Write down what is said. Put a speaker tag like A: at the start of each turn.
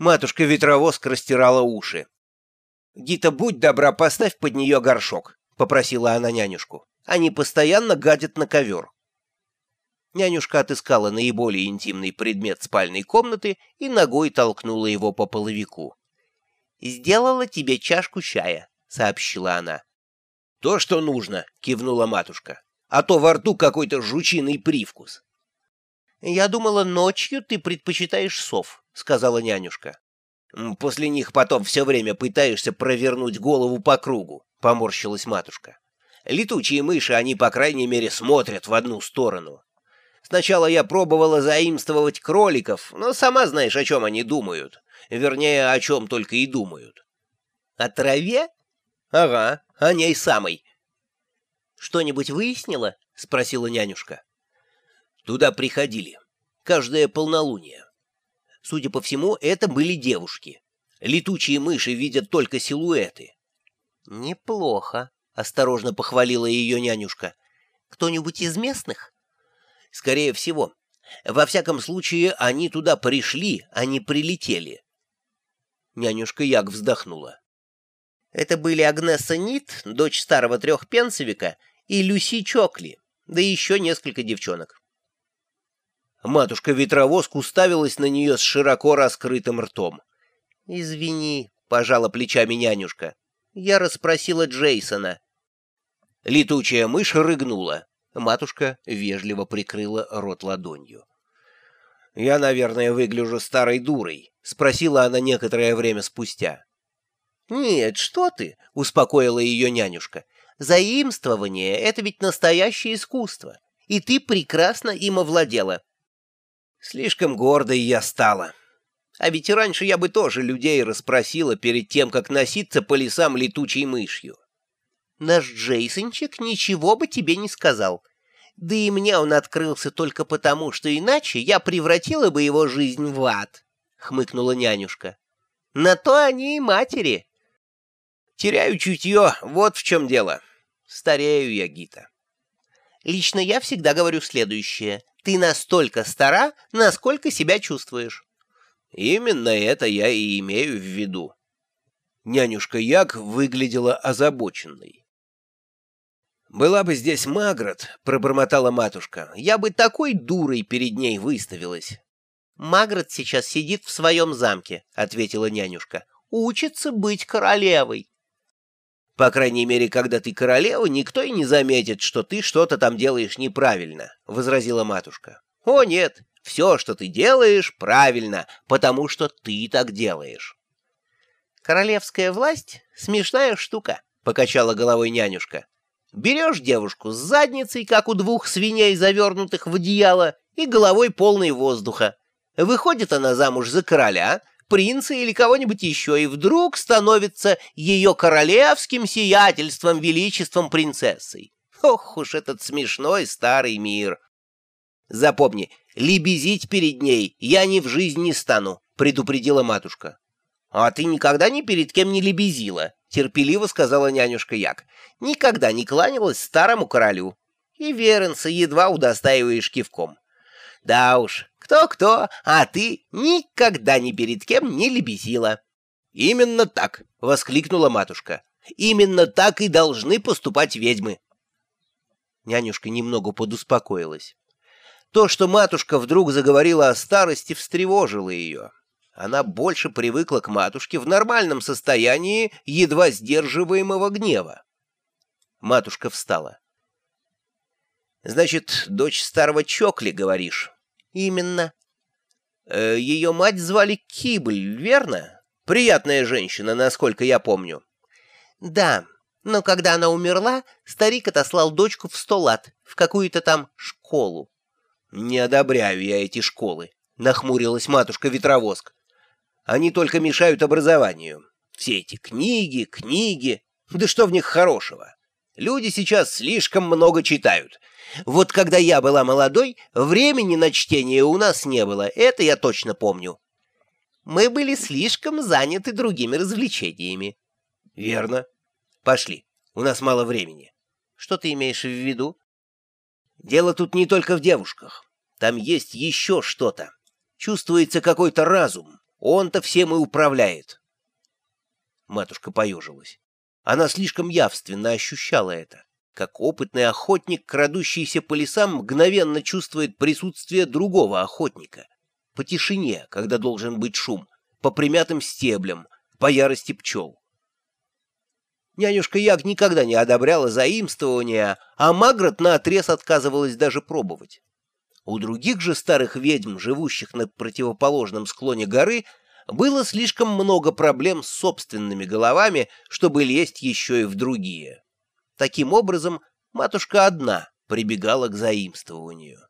A: Матушка-ветровозка растирала уши. «Гита, будь добра, поставь под нее горшок», — попросила она нянюшку. «Они постоянно гадят на ковер». Нянюшка отыскала наиболее интимный предмет спальной комнаты и ногой толкнула его по половику. «Сделала тебе чашку чая», — сообщила она. «То, что нужно», — кивнула матушка. «А то во рту какой-то жучиный привкус». «Я думала, ночью ты предпочитаешь сов», — сказала нянюшка. «После них потом все время пытаешься провернуть голову по кругу», — поморщилась матушка. «Летучие мыши, они, по крайней мере, смотрят в одну сторону. Сначала я пробовала заимствовать кроликов, но сама знаешь, о чем они думают. Вернее, о чем только и думают». «О траве?» «Ага, о ней самой». «Что-нибудь выяснила?» — спросила нянюшка. Туда приходили. Каждое полнолуние. Судя по всему, это были девушки. Летучие мыши видят только силуэты. «Неплохо», — осторожно похвалила ее нянюшка. «Кто-нибудь из местных?» «Скорее всего. Во всяком случае, они туда пришли, а не прилетели». Нянюшка Як вздохнула. «Это были Агнеса Нит, дочь старого трехпенсовика, и Люси Чокли, да еще несколько девчонок. Матушка-ветровозк уставилась на нее с широко раскрытым ртом. «Извини», — пожала плечами нянюшка. «Я расспросила Джейсона». Летучая мышь рыгнула. Матушка вежливо прикрыла рот ладонью. «Я, наверное, выгляжу старой дурой», — спросила она некоторое время спустя. «Нет, что ты», — успокоила ее нянюшка. «Заимствование — это ведь настоящее искусство, и ты прекрасно им овладела. Слишком гордой я стала. А ведь раньше я бы тоже людей расспросила перед тем, как носиться по лесам летучей мышью. Наш Джейсончик ничего бы тебе не сказал. Да и мне он открылся только потому, что иначе я превратила бы его жизнь в ад, — хмыкнула нянюшка. На то они и матери. Теряю чутье, вот в чем дело. Старею я, Гита. Лично я всегда говорю следующее. Ты настолько стара, насколько себя чувствуешь. Именно это я и имею в виду. Нянюшка Як выглядела озабоченной. «Была бы здесь Магрот», — пробормотала матушка, — «я бы такой дурой перед ней выставилась». «Магрот сейчас сидит в своем замке», — ответила нянюшка. «Учится быть королевой». По крайней мере, когда ты королева, никто и не заметит, что ты что-то там делаешь неправильно, — возразила матушка. — О, нет, все, что ты делаешь, правильно, потому что ты так делаешь. — Королевская власть — смешная штука, — покачала головой нянюшка. — Берешь девушку с задницей, как у двух свиней, завернутых в одеяло, и головой полной воздуха. Выходит она замуж за короля, принца или кого-нибудь еще, и вдруг становится ее королевским сиятельством, величеством принцессой. Ох уж этот смешной старый мир! Запомни, лебезить перед ней я ни в жизнь не стану, предупредила матушка. А ты никогда ни перед кем не лебезила, терпеливо сказала нянюшка Як. Никогда не кланялась старому королю. И Веренса едва удостаиваешь кивком. Да уж, кто-кто, а ты никогда ни перед кем не лебезила. — Именно так, — воскликнула матушка. — Именно так и должны поступать ведьмы. Нянюшка немного подуспокоилась. То, что матушка вдруг заговорила о старости, встревожило ее. Она больше привыкла к матушке в нормальном состоянии едва сдерживаемого гнева. Матушка встала. Значит, дочь старого Чокли, говоришь? Именно. Э, ее мать звали Кибль, верно? Приятная женщина, насколько я помню. Да, но когда она умерла, старик отослал дочку в сто лат, в какую-то там школу. Не одобряю я эти школы, нахмурилась матушка-ветровоск. Они только мешают образованию. Все эти книги, книги. Да что в них хорошего? Люди сейчас слишком много читают. Вот когда я была молодой, времени на чтение у нас не было, это я точно помню. Мы были слишком заняты другими развлечениями. Верно. Пошли, у нас мало времени. Что ты имеешь в виду? Дело тут не только в девушках. Там есть еще что-то. Чувствуется какой-то разум. Он-то всем и управляет. Матушка поежилась. Она слишком явственно ощущала это. Как опытный охотник, крадущийся по лесам, мгновенно чувствует присутствие другого охотника. По тишине, когда должен быть шум, по примятым стеблям, по ярости пчел. Нянюшка Яг никогда не одобряла заимствования, а Магрот наотрез отказывалась даже пробовать. У других же старых ведьм, живущих на противоположном склоне горы, было слишком много проблем с собственными головами, чтобы лезть еще и в другие. Таким образом, матушка одна прибегала к заимствованию.